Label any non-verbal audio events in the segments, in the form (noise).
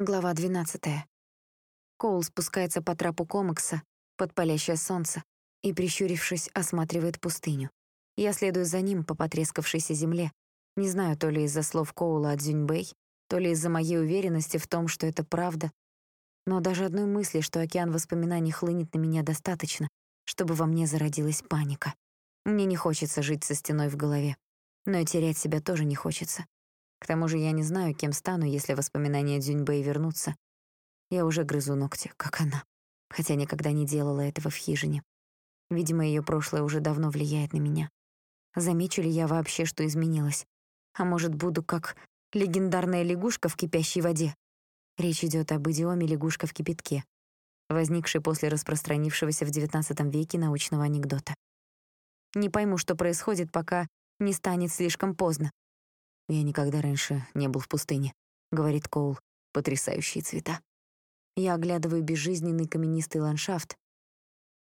Глава 12. Коул спускается по трапу комокса под палящее солнце и, прищурившись, осматривает пустыню. Я следую за ним по потрескавшейся земле. Не знаю, то ли из-за слов Коула о Дзюньбэй, то ли из-за моей уверенности в том, что это правда. Но даже одной мысли, что океан воспоминаний хлынет на меня достаточно, чтобы во мне зародилась паника. Мне не хочется жить со стеной в голове. Но и терять себя тоже не хочется. К тому же я не знаю, кем стану, если воспоминания Дзюньбэй вернутся. Я уже грызу ногти, как она, хотя никогда не делала этого в хижине. Видимо, ее прошлое уже давно влияет на меня. Замечу ли я вообще, что изменилось? А может, буду как легендарная лягушка в кипящей воде? Речь идет об идиоме «лягушка в кипятке», возникшей после распространившегося в XIX веке научного анекдота. Не пойму, что происходит, пока не станет слишком поздно. «Я никогда раньше не был в пустыне», — говорит Коул. «Потрясающие цвета». Я оглядываю безжизненный каменистый ландшафт,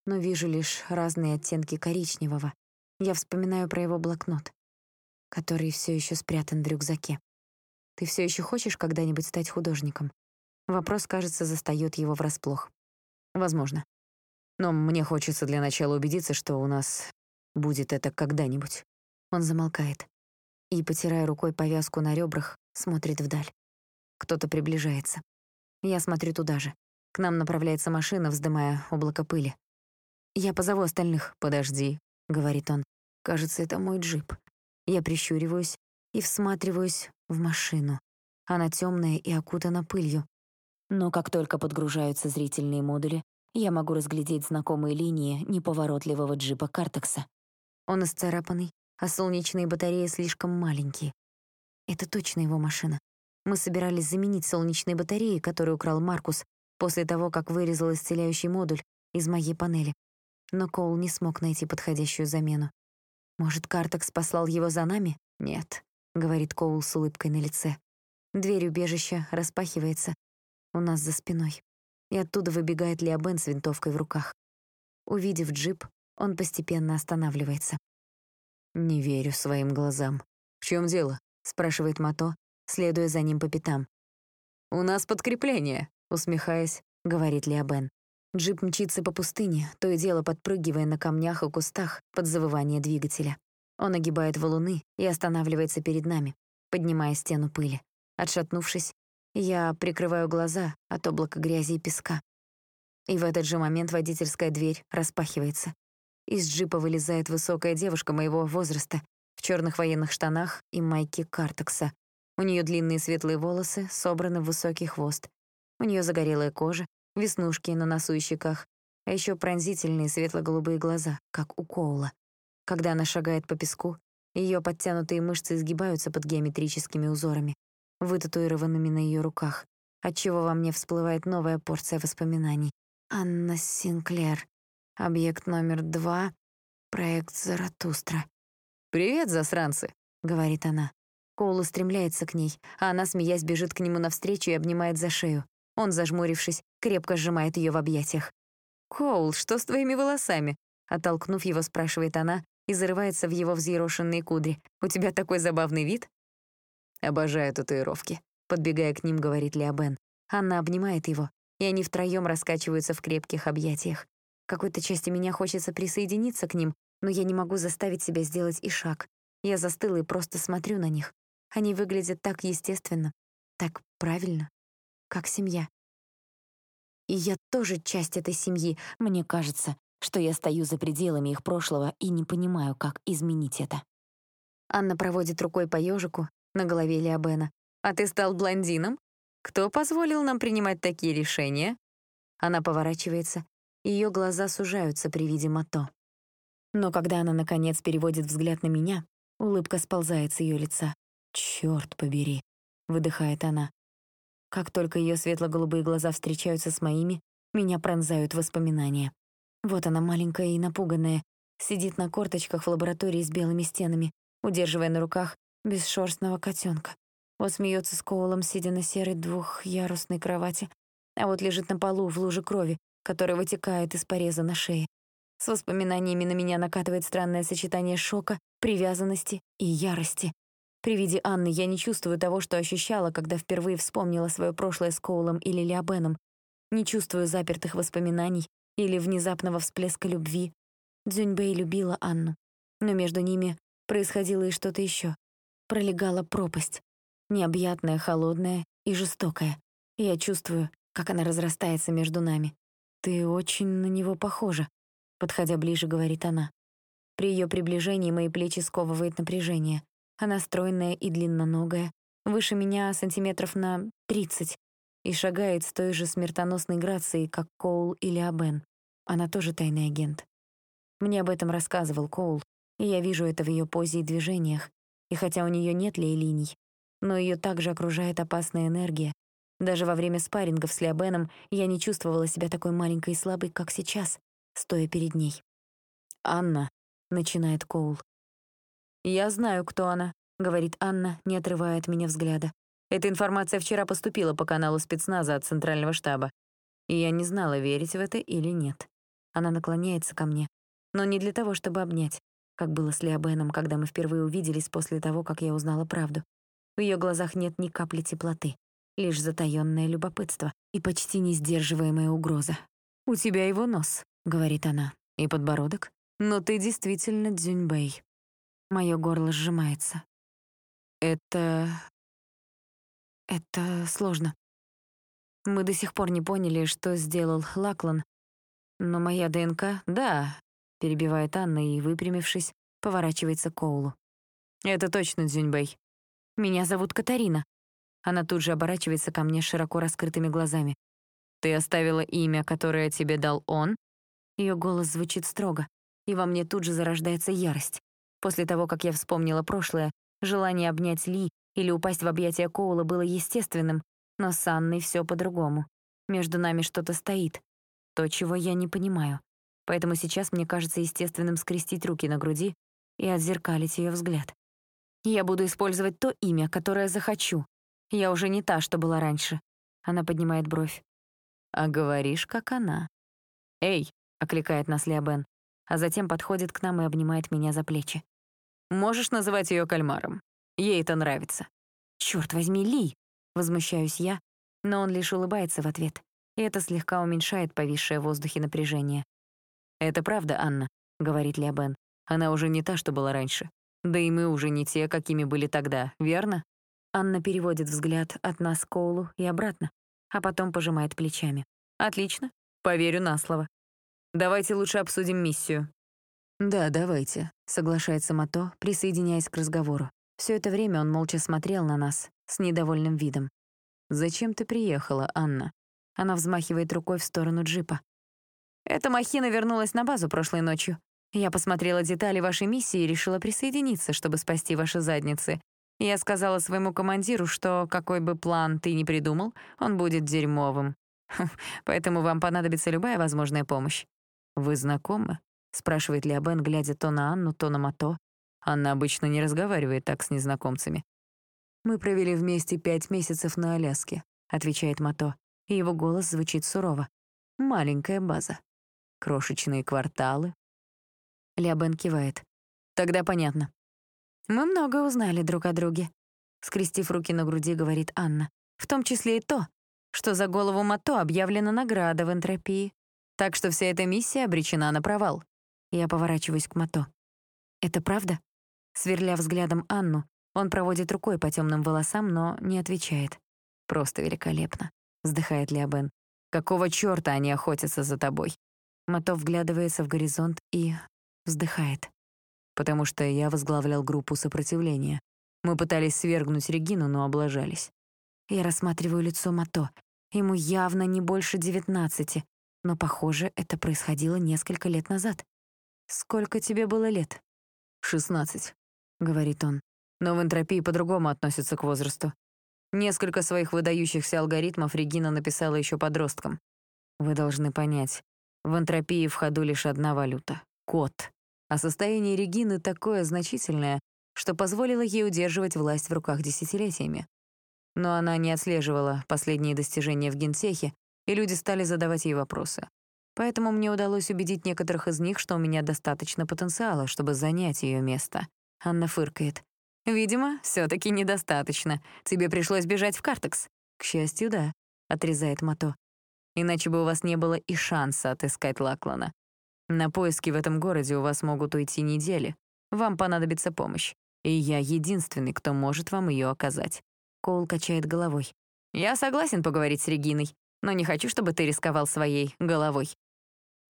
но вижу лишь разные оттенки коричневого. Я вспоминаю про его блокнот, который все еще спрятан в рюкзаке. «Ты все еще хочешь когда-нибудь стать художником?» Вопрос, кажется, застаёт его врасплох. «Возможно. Но мне хочется для начала убедиться, что у нас будет это когда-нибудь». Он замолкает и, потирая рукой повязку на ребрах, смотрит вдаль. Кто-то приближается. Я смотрю туда же. К нам направляется машина, вздымая облако пыли. «Я позову остальных». «Подожди», — говорит он. «Кажется, это мой джип». Я прищуриваюсь и всматриваюсь в машину. Она темная и окутана пылью. Но как только подгружаются зрительные модули, я могу разглядеть знакомые линии неповоротливого джипа Картекса. Он исцарапанный, а солнечные батареи слишком маленькие. Это точно его машина. Мы собирались заменить солнечные батареи, которые украл Маркус после того, как вырезал исцеляющий модуль из моей панели. Но Коул не смог найти подходящую замену. Может, Картекс послал его за нами? Нет, — говорит Коул с улыбкой на лице. Дверь убежища распахивается у нас за спиной, и оттуда выбегает Леобен с винтовкой в руках. Увидев джип, он постепенно останавливается. Не верю своим глазам. «В чем дело?» — спрашивает Мато, следуя за ним по пятам. «У нас подкрепление», — усмехаясь, говорит Леобен. Джип мчится по пустыне, то и дело подпрыгивая на камнях и кустах под завывание двигателя. Он огибает валуны и останавливается перед нами, поднимая стену пыли. Отшатнувшись, я прикрываю глаза от облака грязи и песка. И в этот же момент водительская дверь распахивается. Из джипа вылезает высокая девушка моего возраста в черных военных штанах и майке картекса. У нее длинные светлые волосы, собраны в высокий хвост. У нее загорелая кожа, веснушки на носу и щеках, а еще пронзительные светло-голубые глаза, как у Коула. Когда она шагает по песку, ее подтянутые мышцы изгибаются под геометрическими узорами, вытатуированными на ее руках, отчего во мне всплывает новая порция воспоминаний. Анна Синклер. Объект номер два — проект Заратустра. «Привет, засранцы», — говорит она. Коул устремляется к ней, а она, смеясь, бежит к нему навстречу и обнимает за шею. Он, зажмурившись, крепко сжимает ее в объятиях. «Коул, что с твоими волосами?» Оттолкнув его, спрашивает она и зарывается в его взъерошенные кудри. «У тебя такой забавный вид?» «Обожаю татуировки», — подбегая к ним, говорит Леобен. Анна обнимает его, и они втроем раскачиваются в крепких объятиях. Какой-то части меня хочется присоединиться к ним, но я не могу заставить себя сделать и шаг. Я застыла и просто смотрю на них. Они выглядят так естественно, так правильно, как семья. И я тоже часть этой семьи. Мне кажется, что я стою за пределами их прошлого и не понимаю, как изменить это. Анна проводит рукой по ежику на голове Леобена. «А ты стал блондином? Кто позволил нам принимать такие решения?» Она поворачивается ее глаза сужаются при виде Мато. Но когда она, наконец, переводит взгляд на меня, улыбка сползает с ее лица. «Чёрт побери», — выдыхает она. Как только ее светло-голубые глаза встречаются с моими, меня пронзают воспоминания. Вот она, маленькая и напуганная, сидит на корточках в лаборатории с белыми стенами, удерживая на руках бесшерстного котенка. Вот смеется с Коулом, сидя на серой двухъярусной кровати, а вот лежит на полу в луже крови, который вытекает из пореза на шее. С воспоминаниями на меня накатывает странное сочетание шока, привязанности и ярости. При виде Анны я не чувствую того, что ощущала, когда впервые вспомнила свое прошлое с Коулом или Лиабеном. Не чувствую запертых воспоминаний или внезапного всплеска любви. Дзюньбэй любила Анну, но между ними происходило и что-то еще. Пролегала пропасть, необъятная, холодная и жестокая. И я чувствую, как она разрастается между нами. «Ты очень на него похожа», — подходя ближе, говорит она. При ее приближении мои плечи сковывает напряжение. Она стройная и длинноногая, выше меня сантиметров на тридцать, и шагает с той же смертоносной грацией, как Коул или Абен. Она тоже тайный агент. Мне об этом рассказывал Коул, и я вижу это в ее позе и движениях. И хотя у нее нет лей-линий, но ее также окружает опасная энергия. Даже во время спаррингов с Лиабеном я не чувствовала себя такой маленькой и слабой, как сейчас, стоя перед ней. «Анна», — начинает Коул. «Я знаю, кто она», — говорит Анна, не отрывая от меня взгляда. «Эта информация вчера поступила по каналу спецназа от Центрального штаба. И я не знала, верить в это или нет. Она наклоняется ко мне, но не для того, чтобы обнять, как было с Лиабеном, когда мы впервые увиделись после того, как я узнала правду. В ее глазах нет ни капли теплоты, лишь затаённое любопытство и почти несдерживаемая угроза. «У тебя его нос», — говорит она, — «и подбородок. Но ты действительно Дзюньбэй». Моё горло сжимается. Это... это сложно. Мы до сих пор не поняли, что сделал Лаклан. Но моя ДНК, да, перебивает Анна и, выпрямившись, поворачивается к Коулу. Это точно Дзюньбэй. Меня зовут Катарина. Она тут же оборачивается ко мне широко раскрытыми глазами. Ты оставила имя, которое тебе дал он? Ее голос звучит строго, и во мне тут же зарождается ярость. После того, как я вспомнила прошлое, желание обнять Ли или упасть в объятия Коула было естественным, но с Анной все по-другому. Между нами что-то стоит. То, чего я не понимаю. Поэтому сейчас мне кажется естественным скрестить руки на груди и отзеркалить ее взгляд. Я буду использовать то имя, которое захочу. Я уже не та, что была раньше. Она поднимает бровь. А говоришь, как она. «Эй!» — окликает нас Леобен, а затем подходит к нам и обнимает меня за плечи. Можешь называть ее кальмаром. Ей это нравится». «Чёрт возьми, Ли!» — возмущаюсь я, но он лишь улыбается в ответ, и это слегка уменьшает повисшее в воздухе напряжение. «Это правда, Анна», — говорит Леобен. «Она уже не та, что была раньше. Да и мы уже не те, какими были тогда, верно?» Анна переводит взгляд от нас к Коулу и обратно, а потом пожимает плечами. «Отлично, поверю на слово. Давайте лучше обсудим миссию. «Да, давайте», — соглашается Мато, присоединяясь к разговору. Все это время он молча смотрел на нас, с недовольным видом. «Зачем ты приехала, Анна?» Она взмахивает рукой в сторону джипа. «Эта махина вернулась на базу прошлой ночью. Я посмотрела детали вашей миссии и решила присоединиться, чтобы спасти ваши задницы. Я сказала своему командиру, что какой бы план ты ни придумал, он будет дерьмовым. (laughs) Поэтому вам понадобится любая возможная помощь. Вы знакомы?» спрашивает Леобен, глядя то на Анну, то на Мато. Анна обычно не разговаривает так с незнакомцами. «Мы провели вместе пять месяцев на Аляске», — отвечает Мато, и его голос звучит сурово. «Маленькая база. Крошечные кварталы». Леобен кивает. «Тогда понятно». «Мы много узнали друг о друге», — скрестив руки на груди, говорит Анна. «В том числе и то, что за голову Мато объявлена награда в энтропии. Так что вся эта миссия обречена на провал. Я поворачиваюсь к Мато. «Это правда?» Сверля взглядом Анну, он проводит рукой по темным волосам, но не отвечает. «Просто великолепно», — вздыхает Леобен. «Какого чёрта они охотятся за тобой?» Мато вглядывается в горизонт и вздыхает. «Потому что я возглавлял группу сопротивления. Мы пытались свергнуть Регину, но облажались». Я рассматриваю лицо Мато. Ему явно не больше девятнадцати, но, похоже, это происходило несколько лет назад. «Сколько тебе было лет?» «Шестнадцать», — говорит он. Но в энтропии по-другому относятся к возрасту. Несколько своих выдающихся алгоритмов Регина написала еще подросткам. Вы должны понять, в энтропии в ходу лишь одна валюта — код. А состояние Регины такое значительное, что позволило ей удерживать власть в руках десятилетиями. Но она не отслеживала последние достижения в генсехе, и люди стали задавать ей вопросы. Поэтому мне удалось убедить некоторых из них, что у меня достаточно потенциала, чтобы занять ее место. Анна фыркает. Видимо, все таки недостаточно. Тебе пришлось бежать в Картекс. К счастью, да, отрезает Мато. Иначе бы у вас не было и шанса отыскать Лаклана. На поиски в этом городе у вас могут уйти недели. Вам понадобится помощь. И я единственный, кто может вам ее оказать. Коул качает головой. Я согласен поговорить с Региной, но не хочу, чтобы ты рисковал своей головой.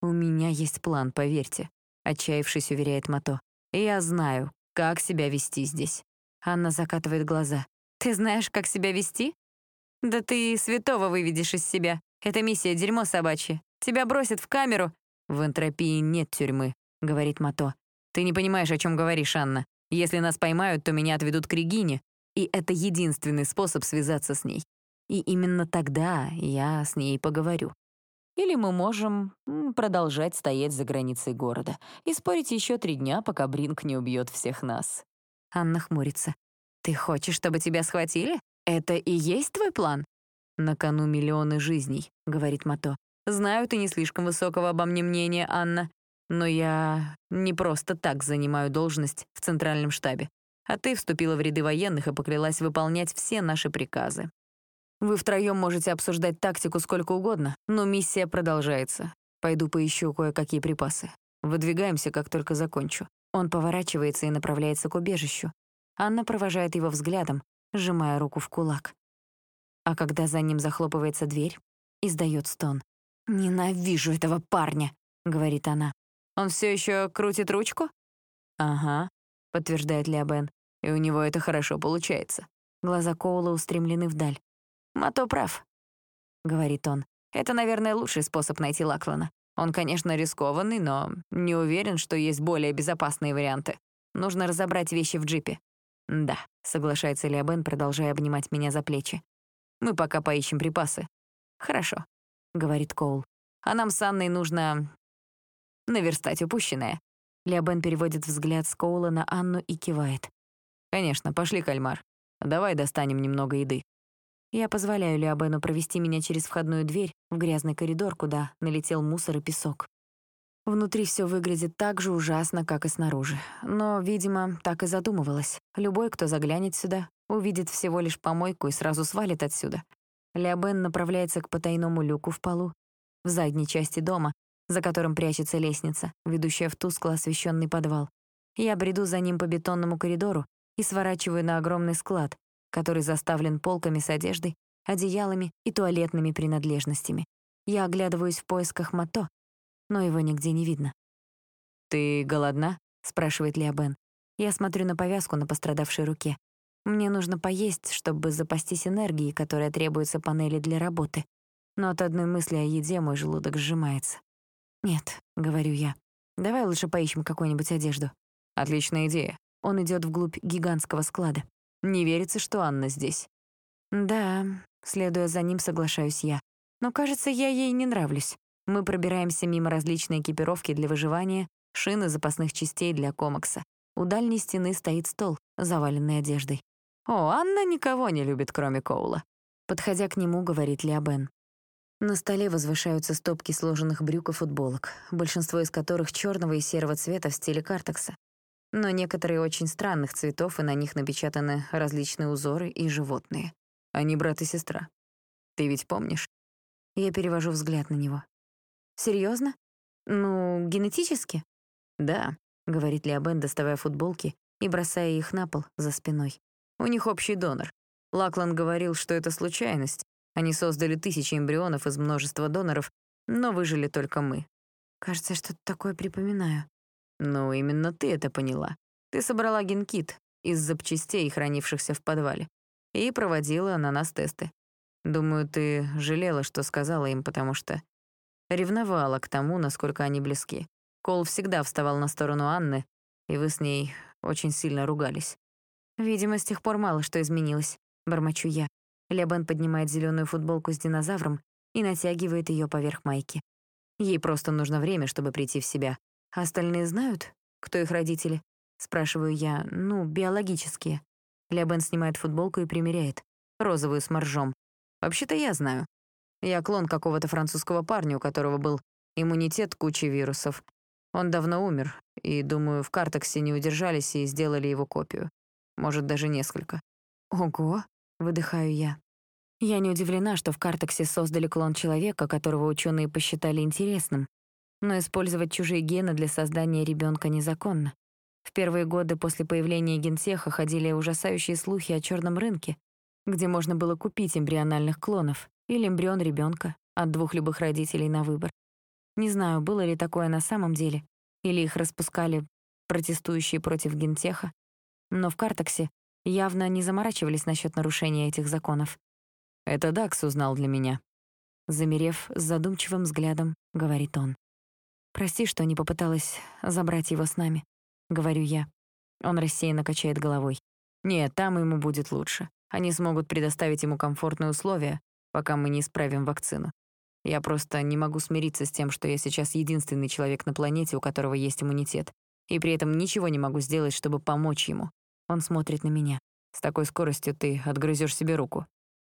У меня есть план, поверьте, отчаявшись, уверяет Мато. Я знаю, как себя вести здесь. Анна закатывает глаза. Ты знаешь, как себя вести? Да ты святого выведешь из себя. Это миссия дерьмо собачье. Тебя бросят в камеру. В энтропии нет тюрьмы, говорит Мато. Ты не понимаешь, о чем говоришь, Анна. Если нас поймают, то меня отведут к Регине, и это единственный способ связаться с ней. И именно тогда я с ней поговорю. Или мы можем продолжать стоять за границей города и спорить еще три дня, пока Бринк не убьет всех нас. Анна хмурится. «Ты хочешь, чтобы тебя схватили? Это и есть твой план?» «На кону миллионы жизней», — говорит Мато. «Знаю, ты не слишком высокого обо мне мнения, Анна, но я не просто так занимаю должность в центральном штабе. А ты вступила в ряды военных и поклялась выполнять все наши приказы. Вы втроем можете обсуждать тактику сколько угодно, но миссия продолжается. Пойду поищу кое-какие припасы. Выдвигаемся, как только закончу. Он поворачивается и направляется к убежищу. Анна провожает его взглядом, сжимая руку в кулак. А когда за ним захлопывается дверь, издает стон. «Ненавижу этого парня», — говорит она. «Он все еще крутит ручку?» «Ага», — подтверждает Леобен, «и у него это хорошо получается». Глаза Коула устремлены вдаль. «Мато прав», — говорит он. «Это, наверное, лучший способ найти Лаклана. Он, конечно, рискованный, но не уверен, что есть более безопасные варианты. Нужно разобрать вещи в джипе». «Да», — соглашается Леобен, продолжая обнимать меня за плечи. «Мы пока поищем припасы». «Хорошо», — говорит Коул. «А нам с Анной нужно наверстать упущенное». Леобен переводит взгляд с Коула на Анну и кивает. «Конечно, пошли, кальмар. Давай достанем немного еды». Я позволяю Леобену провести меня через входную дверь в грязный коридор, куда налетел мусор и песок. Внутри все выглядит так же ужасно, как и снаружи. Но, видимо, так и задумывалась. Любой, кто заглянет сюда, увидит всего лишь помойку и сразу свалит отсюда. Леобен направляется к потайному люку в полу, в задней части дома, за которым прячется лестница, ведущая в тускло освещенный подвал. Я бреду за ним по бетонному коридору и сворачиваю на огромный склад, который заставлен полками с одеждой, одеялами и туалетными принадлежностями. Я оглядываюсь в поисках Мато, но его нигде не видно. «Ты голодна?» — спрашивает Леобен. Я смотрю на повязку на пострадавшей руке. Мне нужно поесть, чтобы запастись энергией, которая требуется панели для работы. Но от одной мысли о еде мой желудок сжимается. «Нет», — говорю я, — «давай лучше поищем какую-нибудь одежду». «Отличная идея». Он идет вглубь гигантского склада. Не верится, что Анна здесь. Да, следуя за ним, соглашаюсь я. Но, кажется, я ей не нравлюсь. Мы пробираемся мимо различной экипировки для выживания, шины запасных частей для комокса. У дальней стены стоит стол, заваленный одеждой. «О, Анна никого не любит, кроме Коула». Подходя к нему, говорит Леобен. На столе возвышаются стопки сложенных брюк и футболок, большинство из которых черного и серого цвета в стиле картекса но некоторые очень странных цветов, и на них напечатаны различные узоры и животные. Они брат и сестра. Ты ведь помнишь? Я перевожу взгляд на него. Серьезно? Ну, генетически? Да, говорит Леобен, доставая футболки и бросая их на пол за спиной. У них общий донор. Лаклан говорил, что это случайность. Они создали тысячи эмбрионов из множества доноров, но выжили только мы. Кажется, что-то такое припоминаю. Ну, именно ты это поняла. Ты собрала генкит из запчастей, хранившихся в подвале, и проводила на нас тесты. Думаю, ты жалела, что сказала им, потому что ревновала к тому, насколько они близки. Кол всегда вставал на сторону Анны, и вы с ней очень сильно ругались. Видимо, с тех пор мало что изменилось, бормочу я. Лебен поднимает зеленую футболку с динозавром и натягивает ее поверх майки. Ей просто нужно время, чтобы прийти в себя, а остальные знают, кто их родители? Спрашиваю я, ну, биологические. Лябен снимает футболку и примеряет. Розовую с моржом. Вообще-то я знаю. Я клон какого-то французского парня, у которого был иммунитет к куче вирусов. Он давно умер, и, думаю, в картексе не удержались и сделали его копию. Может, даже несколько. Ого, выдыхаю я. Я не удивлена, что в Картексе создали клон человека, которого ученые посчитали интересным, но использовать чужие гены для создания ребенка незаконно. В первые годы после появления генсеха ходили ужасающие слухи о черном рынке, где можно было купить эмбриональных клонов или эмбрион ребенка от двух любых родителей на выбор. Не знаю, было ли такое на самом деле, или их распускали протестующие против гентеха, но в Картексе явно не заморачивались насчет нарушения этих законов. «Это Дакс узнал для меня». Замерев с задумчивым взглядом, говорит он. «Прости, что не попыталась забрать его с нами», — говорю я. Он рассеянно качает головой. «Нет, там ему будет лучше. Они смогут предоставить ему комфортные условия, пока мы не исправим вакцину. Я просто не могу смириться с тем, что я сейчас единственный человек на планете, у которого есть иммунитет, и при этом ничего не могу сделать, чтобы помочь ему. Он смотрит на меня. С такой скоростью ты отгрызешь себе руку.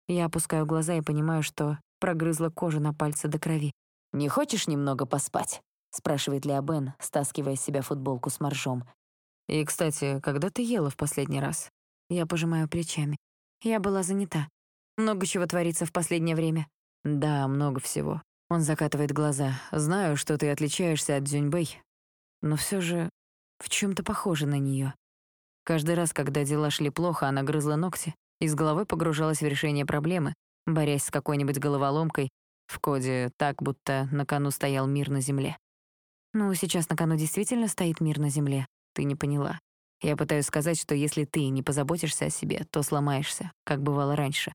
Я опускаю глаза и понимаю, что прогрызла кожу на пальце до крови. «Не хочешь немного поспать?» — спрашивает Леобен, стаскивая с себя футболку с моржом. «И, кстати, когда ты ела в последний раз?» Я пожимаю плечами. Я была занята. Много чего творится в последнее время. Да, много всего. Он закатывает глаза. Знаю, что ты отличаешься от Дзюньбэй, но все же в чем то похожа на нее. Каждый раз, когда дела шли плохо, она грызла ногти и с головой погружалась в решение проблемы, борясь с какой-нибудь головоломкой, в коде так, будто на кону стоял мир на земле. Ну, сейчас на кону действительно стоит мир на земле. Ты не поняла. Я пытаюсь сказать, что если ты не позаботишься о себе, то сломаешься, как бывало раньше.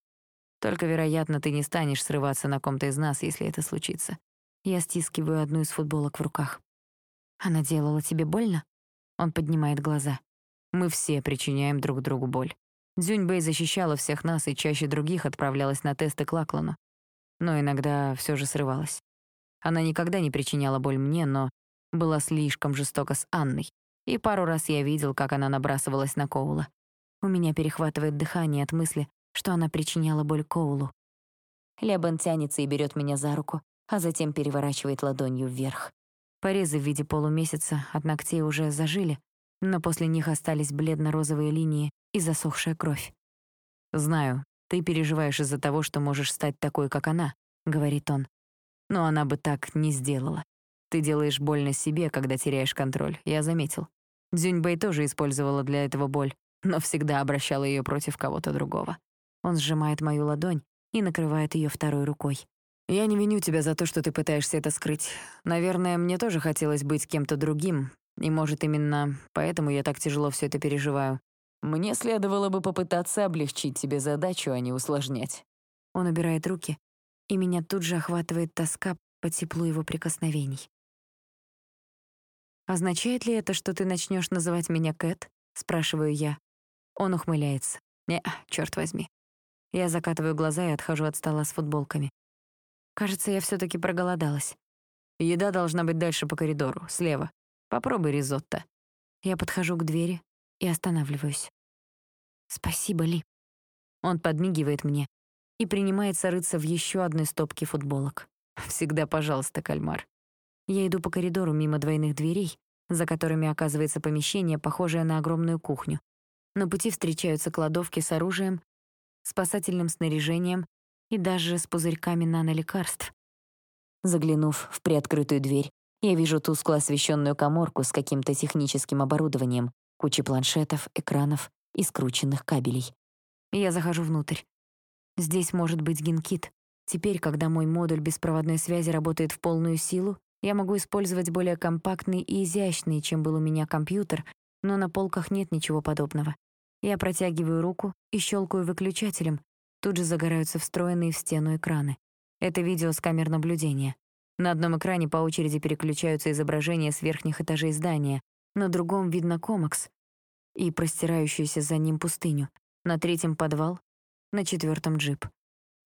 Только, вероятно, ты не станешь срываться на ком-то из нас, если это случится. Я стискиваю одну из футболок в руках. Она делала тебе больно? Он поднимает глаза. Мы все причиняем друг другу боль. Дзюньбэй защищала всех нас и чаще других отправлялась на тесты к Лаклану. Но иногда все же срывалась. Она никогда не причиняла боль мне, но была слишком жестока с Анной. И пару раз я видел, как она набрасывалась на Коула. У меня перехватывает дыхание от мысли, что она причиняла боль Коулу. Лебен тянется и берет меня за руку, а затем переворачивает ладонью вверх. Порезы в виде полумесяца от ногтей уже зажили, но после них остались бледно-розовые линии и засохшая кровь. «Знаю, ты переживаешь из-за того, что можешь стать такой, как она», — говорит он. «Но она бы так не сделала. Ты делаешь больно себе, когда теряешь контроль, я заметил. Дзюньбэй тоже использовала для этого боль, но всегда обращала ее против кого-то другого». Он сжимает мою ладонь и накрывает ее второй рукой. «Я не виню тебя за то, что ты пытаешься это скрыть. Наверное, мне тоже хотелось быть кем-то другим, и, может, именно поэтому я так тяжело все это переживаю. Мне следовало бы попытаться облегчить тебе задачу, а не усложнять». Он убирает руки, и меня тут же охватывает тоска по теплу его прикосновений. «Означает ли это, что ты начнешь называть меня Кэт?» — спрашиваю я. Он ухмыляется. «Не, черт возьми». Я закатываю глаза и отхожу от стола с футболками. Кажется, я все таки проголодалась. Еда должна быть дальше по коридору, слева. Попробуй ризотто. Я подхожу к двери и останавливаюсь. Спасибо, Ли. Он подмигивает мне и принимается рыться в еще одной стопке футболок. Всегда пожалуйста, кальмар. Я иду по коридору мимо двойных дверей, за которыми оказывается помещение, похожее на огромную кухню. На пути встречаются кладовки с оружием, спасательным снаряжением и даже с пузырьками нанолекарств. Заглянув в приоткрытую дверь, я вижу тускло освещенную коморку с каким-то техническим оборудованием, кучей планшетов, экранов и скрученных кабелей. Я захожу внутрь. Здесь может быть генкит. Теперь, когда мой модуль беспроводной связи работает в полную силу, я могу использовать более компактный и изящный, чем был у меня компьютер, но на полках нет ничего подобного. Я протягиваю руку и щелкаю выключателем. Тут же загораются встроенные в стену экраны. Это видео с камер наблюдения. На одном экране по очереди переключаются изображения с верхних этажей здания, на другом видно комакс и простирающуюся за ним пустыню, на третьем — подвал, на четвертом — джип.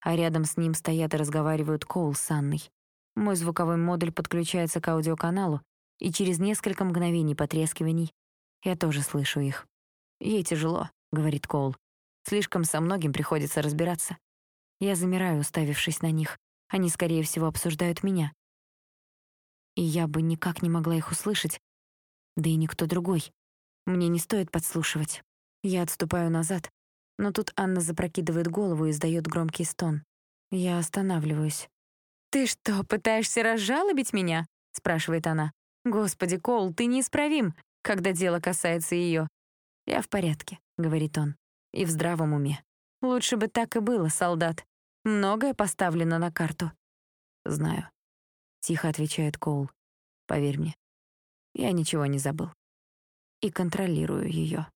А рядом с ним стоят и разговаривают Коул с Анной. Мой звуковой модуль подключается к аудиоканалу, и через несколько мгновений потрескиваний я тоже слышу их. «Ей тяжело», — говорит Коул. «Слишком со многим приходится разбираться». Я замираю, уставившись на них. Они, скорее всего, обсуждают меня и я бы никак не могла их услышать, да и никто другой. Мне не стоит подслушивать. Я отступаю назад, но тут Анна запрокидывает голову и издает громкий стон. Я останавливаюсь. «Ты что, пытаешься разжалобить меня?» — спрашивает она. «Господи, Коул, ты неисправим, когда дело касается ее. «Я в порядке», — говорит он, — «и в здравом уме. Лучше бы так и было, солдат. Многое поставлено на карту». «Знаю», — тихо отвечает Коул. «Поверь мне, я ничего не забыл. И контролирую ее.